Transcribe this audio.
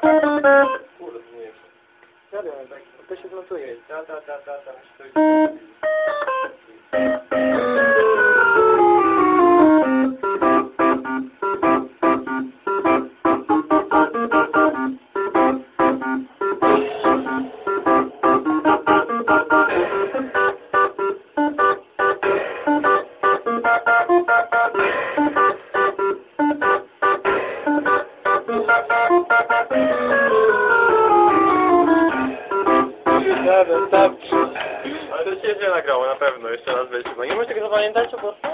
Kurde, nie. Ja wiem, tak, to się zmontuje. Da, da, da, da, da. Dobra, starczy. Ale to źle nagrało, na pewno. Jeszcze raz weźmy. No nie możesz tego zapamiętać prostu?